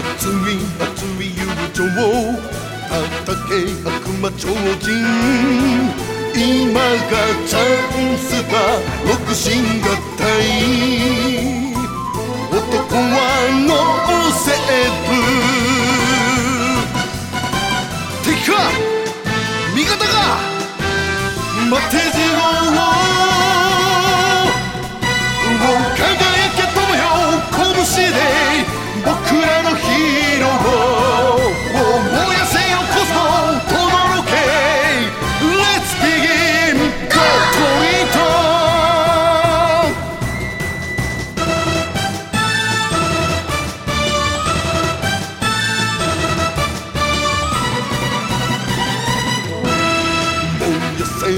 熱い熱い友情叩け悪魔超人今がチャンスだ六がたい男は脳セーブ敵か味方か待てじろを輝け友よ拳で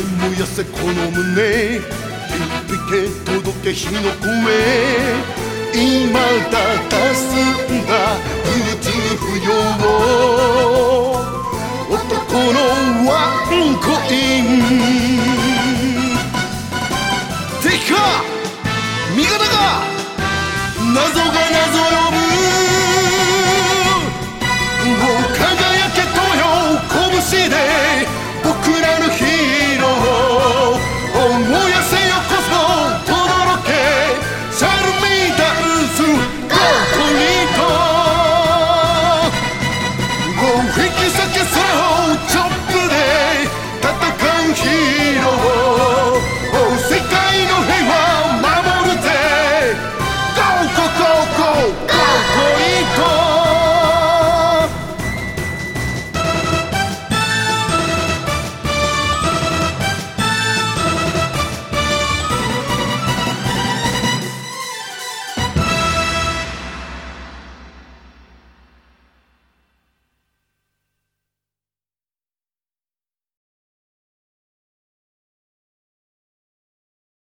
燃やせこの胸響け届け火の声。今だかすんだ無物不要男のワンコイン。てか味方か！謎が謎よ。